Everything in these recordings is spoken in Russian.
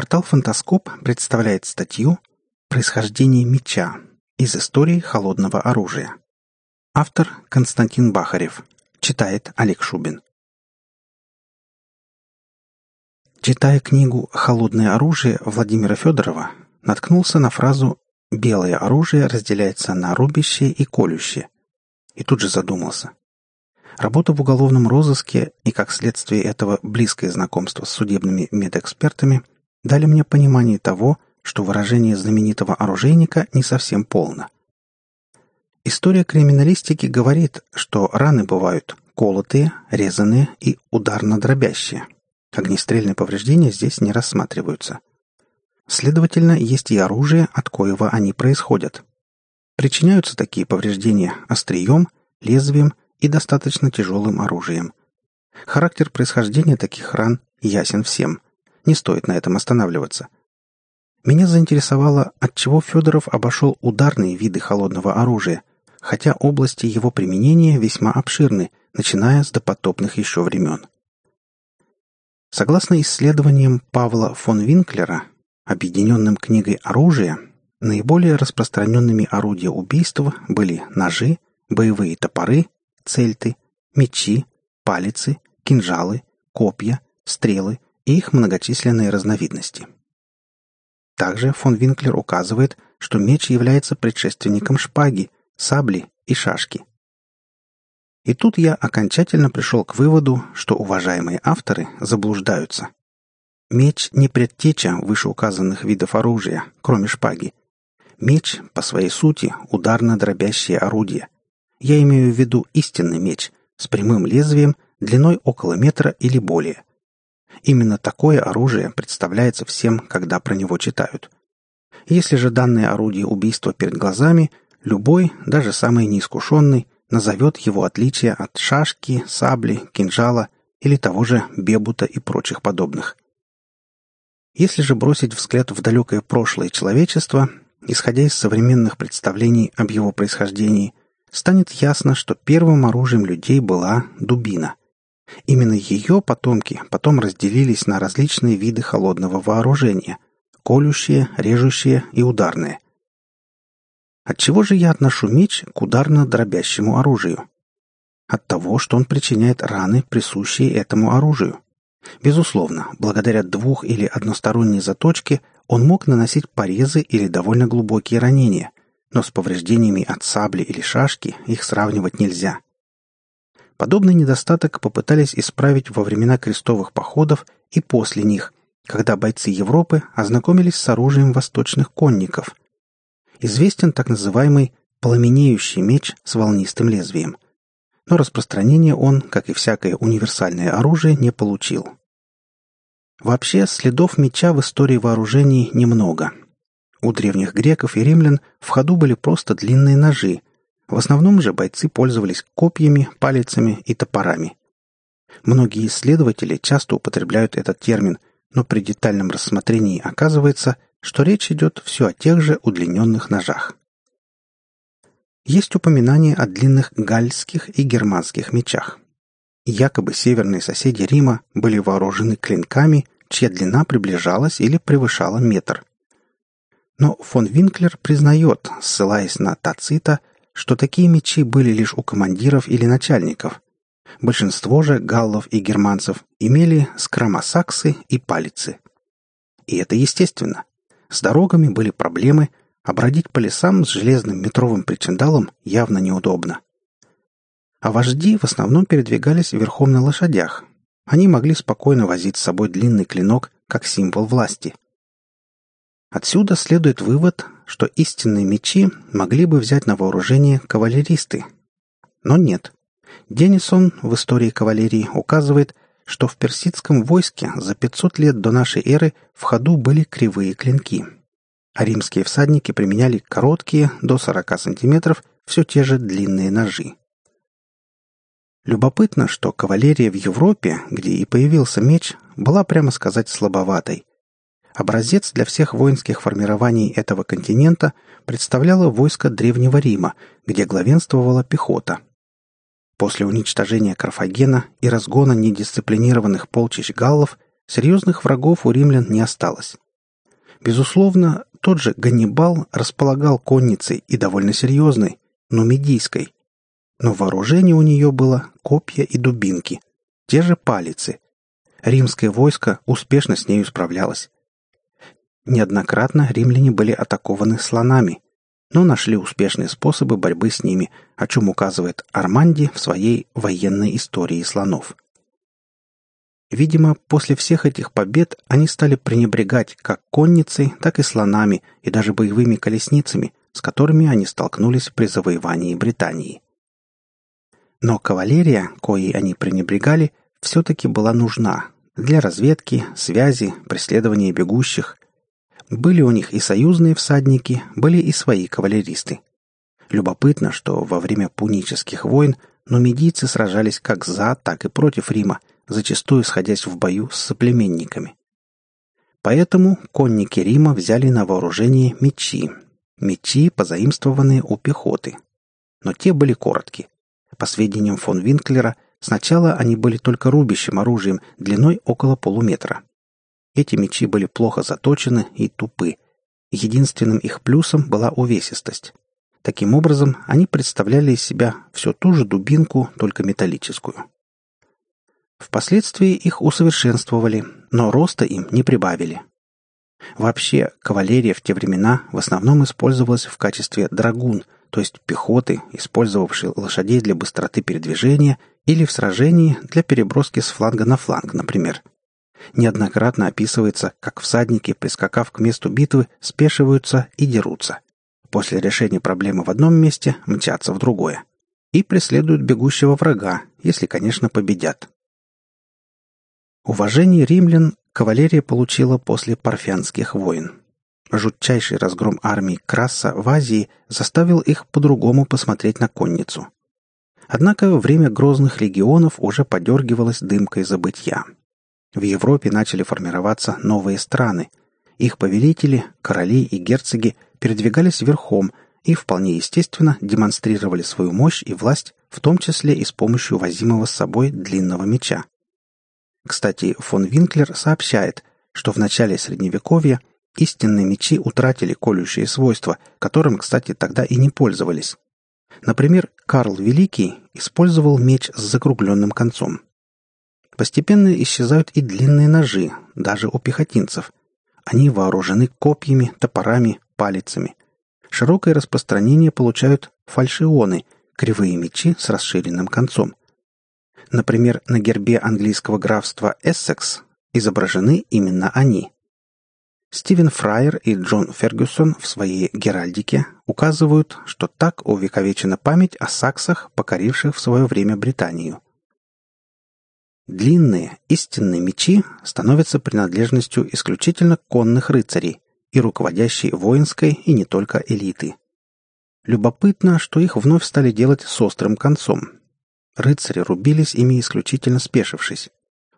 Портал «Фантаскоп» представляет статью «Происхождение меча» из истории холодного оружия. Автор Константин Бахарев. Читает Олег Шубин. Читая книгу «Холодное оружие» Владимира Федорова, наткнулся на фразу «белое оружие разделяется на рубящее и колющее» и тут же задумался. Работа в уголовном розыске и, как следствие этого, близкое знакомство с судебными медэкспертами дали мне понимание того, что выражение знаменитого оружейника не совсем полно. История криминалистики говорит, что раны бывают колотые, резанные и ударно-дробящие. Огнестрельные повреждения здесь не рассматриваются. Следовательно, есть и оружие, от коего они происходят. Причиняются такие повреждения острием, лезвием и достаточно тяжелым оружием. Характер происхождения таких ран ясен всем. Не стоит на этом останавливаться. Меня заинтересовало, отчего Федоров обошел ударные виды холодного оружия, хотя области его применения весьма обширны, начиная с допотопных еще времен. Согласно исследованиям Павла фон Винклера, объединенным книгой «Оружие», наиболее распространенными орудия убийства были ножи, боевые топоры, цельты, мечи, палицы, кинжалы, копья, стрелы и их многочисленные разновидности. Также фон Винклер указывает, что меч является предшественником шпаги, сабли и шашки. И тут я окончательно пришел к выводу, что уважаемые авторы заблуждаются. Меч не предтеча вышеуказанных видов оружия, кроме шпаги. Меч, по своей сути, ударно-дробящее орудие – я имею в виду истинный меч с прямым лезвием длиной около метра или более. Именно такое оружие представляется всем, когда про него читают. Если же данное орудие убийства перед глазами, любой, даже самый неискушенный, назовет его отличие от шашки, сабли, кинжала или того же бебута и прочих подобных. Если же бросить взгляд в далекое прошлое человечества, исходя из современных представлений об его происхождении, станет ясно, что первым оружием людей была дубина. Именно ее потомки потом разделились на различные виды холодного вооружения – колющие, режущие и ударные. Отчего же я отношу меч к ударно-дробящему оружию? От того, что он причиняет раны, присущие этому оружию. Безусловно, благодаря двух- или односторонней заточке он мог наносить порезы или довольно глубокие ранения – но с повреждениями от сабли или шашки их сравнивать нельзя. Подобный недостаток попытались исправить во времена крестовых походов и после них, когда бойцы Европы ознакомились с оружием восточных конников. Известен так называемый пламенеющий меч с волнистым лезвием. Но распространение он, как и всякое универсальное оружие, не получил. Вообще, следов меча в истории вооружений немного – у древних греков и римлян в ходу были просто длинные ножи. В основном же бойцы пользовались копьями, палицами и топорами. Многие исследователи часто употребляют этот термин, но при детальном рассмотрении оказывается, что речь идет все о тех же удлиненных ножах. Есть упоминания о длинных гальских и германских мечах. Якобы северные соседи Рима были вооружены клинками, чья длина приближалась или превышала метр. Но фон Винклер признает, ссылаясь на Тацита, что такие мечи были лишь у командиров или начальников. Большинство же галлов и германцев имели скромосаксы и палицы. И это естественно. С дорогами были проблемы, а бродить по лесам с железным метровым причиндалом явно неудобно. А вожди в основном передвигались верхом на лошадях. Они могли спокойно возить с собой длинный клинок как символ власти – Отсюда следует вывод, что истинные мечи могли бы взять на вооружение кавалеристы. Но нет. Деннисон в истории кавалерии указывает, что в персидском войске за 500 лет до нашей эры в ходу были кривые клинки, а римские всадники применяли короткие, до 40 сантиметров, все те же длинные ножи. Любопытно, что кавалерия в Европе, где и появился меч, была, прямо сказать, слабоватой, Образец для всех воинских формирований этого континента представляло войско Древнего Рима, где главенствовала пехота. После уничтожения Карфагена и разгона недисциплинированных полчищ галлов серьезных врагов у римлян не осталось. Безусловно, тот же Ганнибал располагал конницей и довольно серьезной, но медийской. Но вооружение у нее было копья и дубинки, те же палицы. Римское войско успешно с нею справлялось. Неоднократно римляне были атакованы слонами, но нашли успешные способы борьбы с ними, о чем указывает Арманди в своей военной истории слонов. Видимо, после всех этих побед они стали пренебрегать как конницей, так и слонами и даже боевыми колесницами, с которыми они столкнулись при завоевании Британии. Но кавалерия, коей они пренебрегали, все-таки была нужна для разведки, связи, преследования бегущих. Были у них и союзные всадники, были и свои кавалеристы. Любопытно, что во время пунических войн нумидийцы сражались как за, так и против Рима, зачастую сходясь в бою с соплеменниками. Поэтому конники Рима взяли на вооружение мечи. Мечи, позаимствованные у пехоты. Но те были коротки. По сведениям фон Винклера, сначала они были только рубящим оружием длиной около полуметра. Эти мечи были плохо заточены и тупы. Единственным их плюсом была увесистость. Таким образом, они представляли из себя всю ту же дубинку, только металлическую. Впоследствии их усовершенствовали, но роста им не прибавили. Вообще, кавалерия в те времена в основном использовалась в качестве драгун, то есть пехоты, использовавшей лошадей для быстроты передвижения или в сражении для переброски с фланга на фланг, например. Неоднократно описывается, как всадники, прискакав к месту битвы, спешиваются и дерутся. После решения проблемы в одном месте мчатся в другое. И преследуют бегущего врага, если, конечно, победят. Уважение римлян кавалерия получила после парфянских войн. Жутчайший разгром армии Краса в Азии заставил их по-другому посмотреть на конницу. Однако время грозных легионов уже подергивалось дымкой забытья. В Европе начали формироваться новые страны. Их повелители, короли и герцоги передвигались верхом и, вполне естественно, демонстрировали свою мощь и власть, в том числе и с помощью возимого с собой длинного меча. Кстати, фон Винклер сообщает, что в начале Средневековья истинные мечи утратили колющие свойства, которым, кстати, тогда и не пользовались. Например, Карл Великий использовал меч с закругленным концом. Постепенно исчезают и длинные ножи, даже у пехотинцев. Они вооружены копьями, топорами, палицами. Широкое распространение получают фальшионы, кривые мечи с расширенным концом. Например, на гербе английского графства Эссекс изображены именно они. Стивен Фрайер и Джон Фергюсон в своей «Геральдике» указывают, что так увековечена память о саксах, покоривших в свое время Британию. Длинные, истинные мечи становятся принадлежностью исключительно конных рыцарей и руководящей воинской и не только элиты. Любопытно, что их вновь стали делать с острым концом, Рыцари рубились ими исключительно спешившись.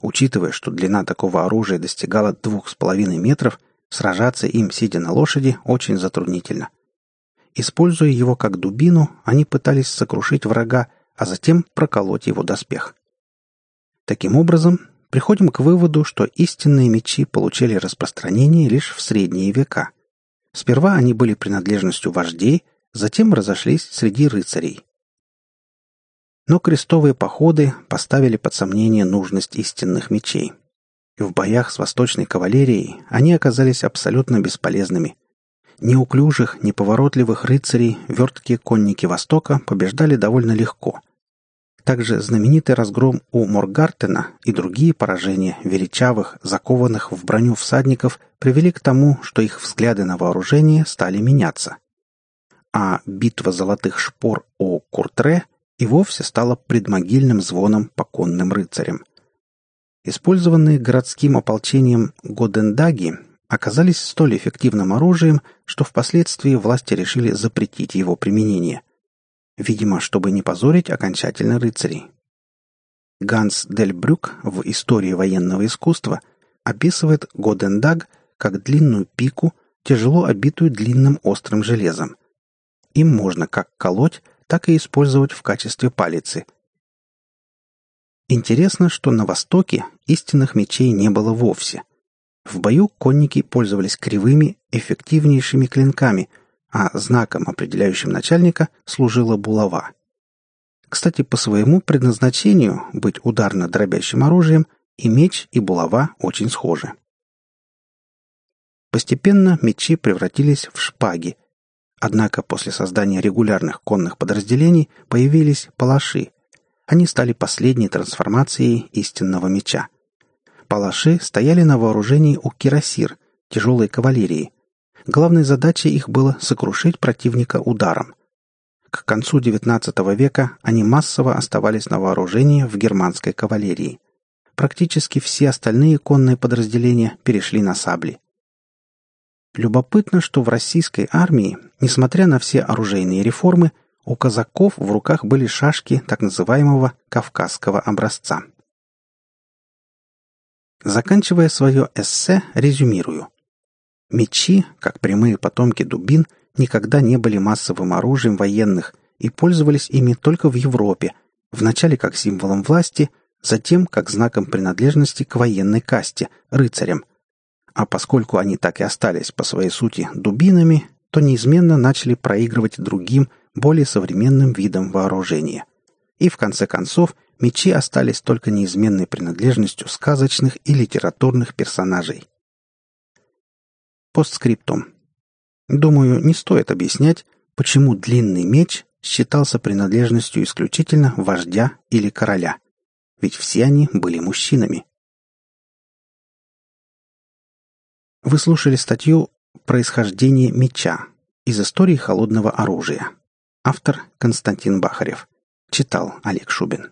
Учитывая, что длина такого оружия достигала двух с половиной метров, сражаться им, сидя на лошади, очень затруднительно. Используя его как дубину, они пытались сокрушить врага, а затем проколоть его доспех. Таким образом, приходим к выводу, что истинные мечи получили распространение лишь в средние века. Сперва они были принадлежностью вождей, затем разошлись среди рыцарей. Но крестовые походы поставили под сомнение нужность истинных мечей. В боях с восточной кавалерией они оказались абсолютно бесполезными. Неуклюжих, неповоротливых рыцарей верткие конники Востока побеждали довольно легко. Также знаменитый разгром у Моргартена и другие поражения величавых, закованных в броню всадников привели к тому, что их взгляды на вооружение стали меняться. А битва золотых шпор у Куртре и вовсе стала предмогильным звоном по конным рыцарям. Использованные городским ополчением Годендаги оказались столь эффективным оружием, что впоследствии власти решили запретить его применение. Видимо, чтобы не позорить окончательно рыцарей. Ганс Дель Брюк в «Истории военного искусства» описывает Годендаг как длинную пику, тяжело обитую длинным острым железом. Им можно как колоть, так и использовать в качестве палицы. Интересно, что на Востоке истинных мечей не было вовсе. В бою конники пользовались кривыми, эффективнейшими клинками, а знаком, определяющим начальника, служила булава. Кстати, по своему предназначению быть ударно-дробящим оружием и меч, и булава очень схожи. Постепенно мечи превратились в шпаги. Однако после создания регулярных конных подразделений появились палаши. Они стали последней трансформацией истинного меча. Палаши стояли на вооружении у кирасир, тяжелой кавалерии. Главной задачей их было сокрушить противника ударом. К концу XIX века они массово оставались на вооружении в германской кавалерии. Практически все остальные конные подразделения перешли на сабли. Любопытно, что в российской армии, несмотря на все оружейные реформы, у казаков в руках были шашки так называемого кавказского образца. Заканчивая свое эссе, резюмирую. Мечи, как прямые потомки дубин, никогда не были массовым оружием военных и пользовались ими только в Европе, вначале как символом власти, затем как знаком принадлежности к военной касте, рыцарям, а поскольку они так и остались по своей сути дубинами, то неизменно начали проигрывать другим, более современным видам вооружения. И в конце концов мечи остались только неизменной принадлежностью сказочных и литературных персонажей. Постскриптум. Думаю, не стоит объяснять, почему длинный меч считался принадлежностью исключительно вождя или короля. Ведь все они были мужчинами. Вы слушали статью «Происхождение меча» из истории холодного оружия. Автор Константин Бахарев. Читал Олег Шубин.